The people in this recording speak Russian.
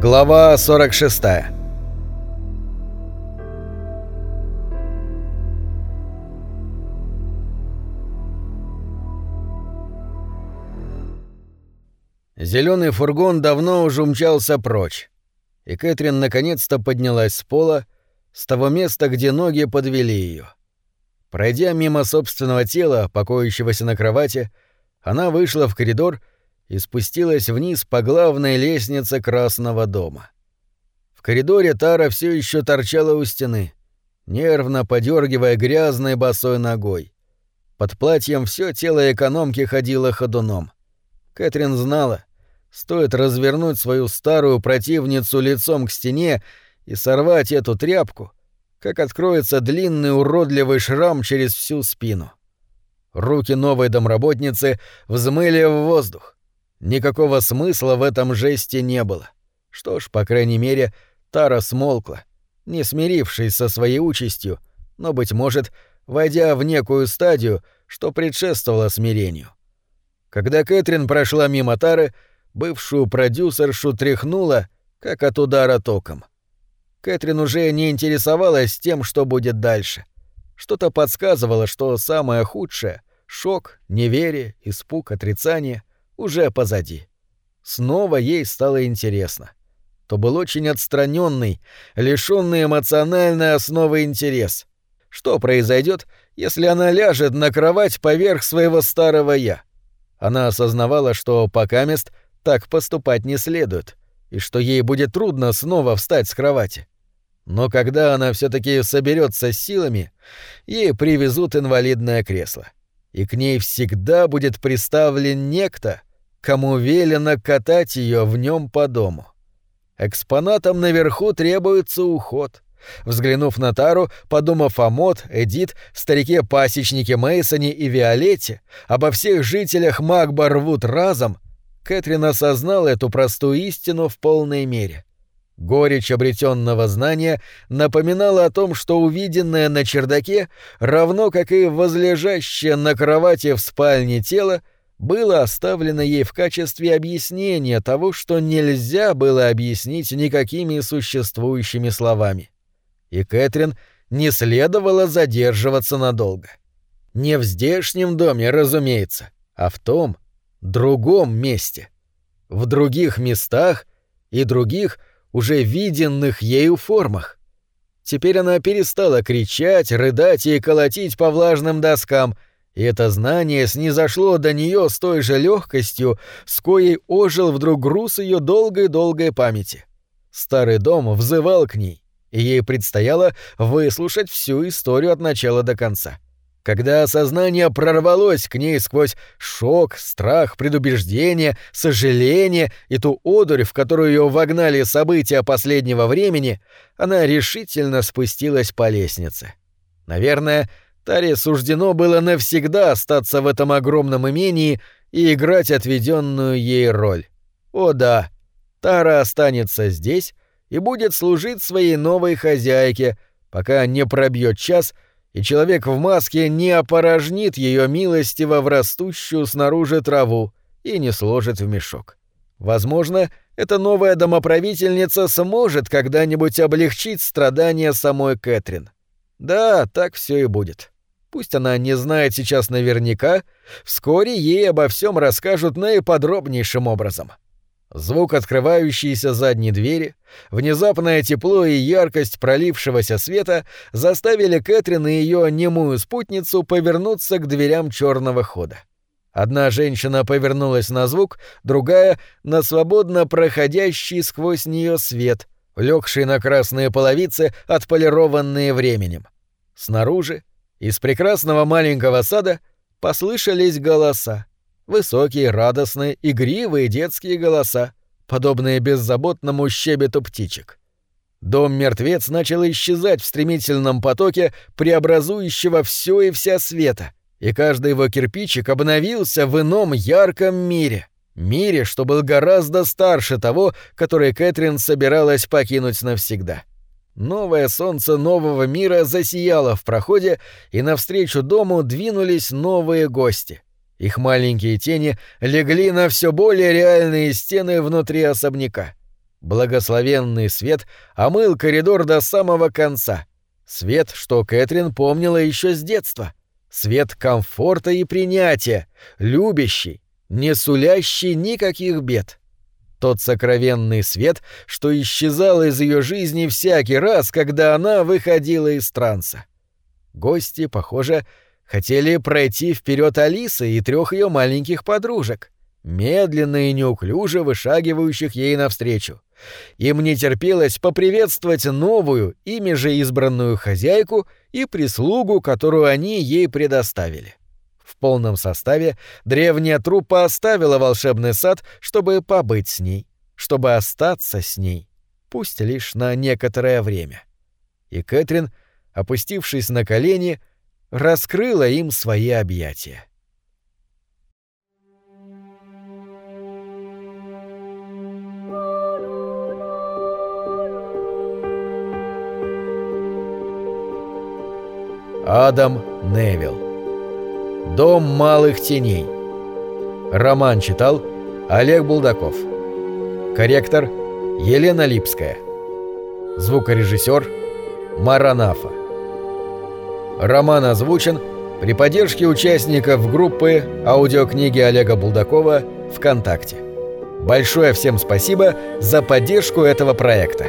Глава 46 Зеленый фургон давно уже умчался прочь, и Кэтрин наконец-то поднялась с пола, с того места, где ноги подвели ее. Пройдя мимо собственного тела, покоящегося на кровати, она вышла в коридор и спустилась вниз по главной лестнице Красного дома. В коридоре Тара все еще торчала у стены, нервно подергивая грязной босой ногой. Под платьем все тело экономки ходило ходуном. Кэтрин знала, стоит развернуть свою старую противницу лицом к стене и сорвать эту тряпку, как откроется длинный уродливый шрам через всю спину. Руки новой домработницы взмыли в воздух. Никакого смысла в этом жесте не было. Что ж, по крайней мере, Тара смолкла, не смирившись со своей участью, но, быть может, войдя в некую стадию, что предшествовало смирению. Когда Кэтрин прошла мимо Тары, бывшую продюсершу тряхнула, как от удара током. Кэтрин уже не интересовалась тем, что будет дальше. Что-то подсказывало, что самое худшее — шок, неверие, испуг, отрицание — уже позади. Снова ей стало интересно. То был очень отстраненный, лишенный эмоциональной основы интерес. Что произойдет, если она ляжет на кровать поверх своего старого «я»? Она осознавала, что пока мест так поступать не следует, и что ей будет трудно снова встать с кровати. Но когда она все таки соберется с силами, ей привезут инвалидное кресло. И к ней всегда будет приставлен некто, кому велено катать ее в нем по дому. Экспонатам наверху требуется уход. Взглянув на Тару, подумав о Мот, Эдит, старике-пасечнике Мейсоне и Виолетте, обо всех жителях Магба рвут разом, Кэтрин осознала эту простую истину в полной мере. Горечь обретенного знания напоминала о том, что увиденное на чердаке, равно как и возлежащее на кровати в спальне тело, было оставлено ей в качестве объяснения того, что нельзя было объяснить никакими существующими словами. И Кэтрин не следовало задерживаться надолго. Не в здешнем доме, разумеется, а в том, другом месте. В других местах и других — уже виденных ею формах. Теперь она перестала кричать, рыдать и колотить по влажным доскам, и это знание снизошло до нее с той же легкостью, с коей ожил вдруг груз ее долгой-долгой памяти. Старый дом взывал к ней, и ей предстояло выслушать всю историю от начала до конца. — когда осознание прорвалось к ней сквозь шок, страх, предубеждение, сожаление и ту одурь, в которую ее вогнали события последнего времени, она решительно спустилась по лестнице. Наверное, Таре суждено было навсегда остаться в этом огромном имении и играть отведенную ей роль. О да, Тара останется здесь и будет служить своей новой хозяйке, пока не пробьет час — и человек в маске не опорожнит ее милостиво в растущую снаружи траву и не сложит в мешок. Возможно, эта новая домоправительница сможет когда-нибудь облегчить страдания самой Кэтрин. Да, так все и будет. Пусть она не знает сейчас наверняка, вскоре ей обо всем расскажут наиподробнейшим образом. Звук открывающейся задней двери, внезапное тепло и яркость пролившегося света заставили Кэтрин и ее немую спутницу повернуться к дверям черного хода. Одна женщина повернулась на звук, другая — на свободно проходящий сквозь нее свет, легший на красные половицы, отполированные временем. Снаружи, из прекрасного маленького сада, послышались голоса. Высокие, радостные, игривые детские голоса, подобные беззаботному щебету птичек. Дом-мертвец начал исчезать в стремительном потоке, преобразующего все и вся света, и каждый его кирпичик обновился в ином ярком мире. Мире, что был гораздо старше того, который Кэтрин собиралась покинуть навсегда. Новое солнце нового мира засияло в проходе, и навстречу дому двинулись новые гости — их маленькие тени легли на все более реальные стены внутри особняка. Благословенный свет омыл коридор до самого конца. Свет, что Кэтрин помнила еще с детства. Свет комфорта и принятия, любящий, не сулящий никаких бед. Тот сокровенный свет, что исчезал из ее жизни всякий раз, когда она выходила из транса. Гости, похоже, хотели пройти вперед Алисы и трех ее маленьких подружек, медленно и неуклюже вышагивающих ей навстречу. Им не терпелось поприветствовать новую, ими же избранную хозяйку и прислугу, которую они ей предоставили. Полном составе древняя труппа оставила волшебный сад, чтобы побыть с ней, чтобы остаться с ней, пусть лишь на некоторое время. И Кэтрин, опустившись на колени, раскрыла им свои объятия. Адам Невилл. Дом малых теней. Роман читал Олег Булдаков. Корректор Елена Липская. Звукорежиссер Маранафа. Роман озвучен при поддержке участников группы аудиокниги Олега Булдакова ВКонтакте. Большое всем спасибо за поддержку этого проекта.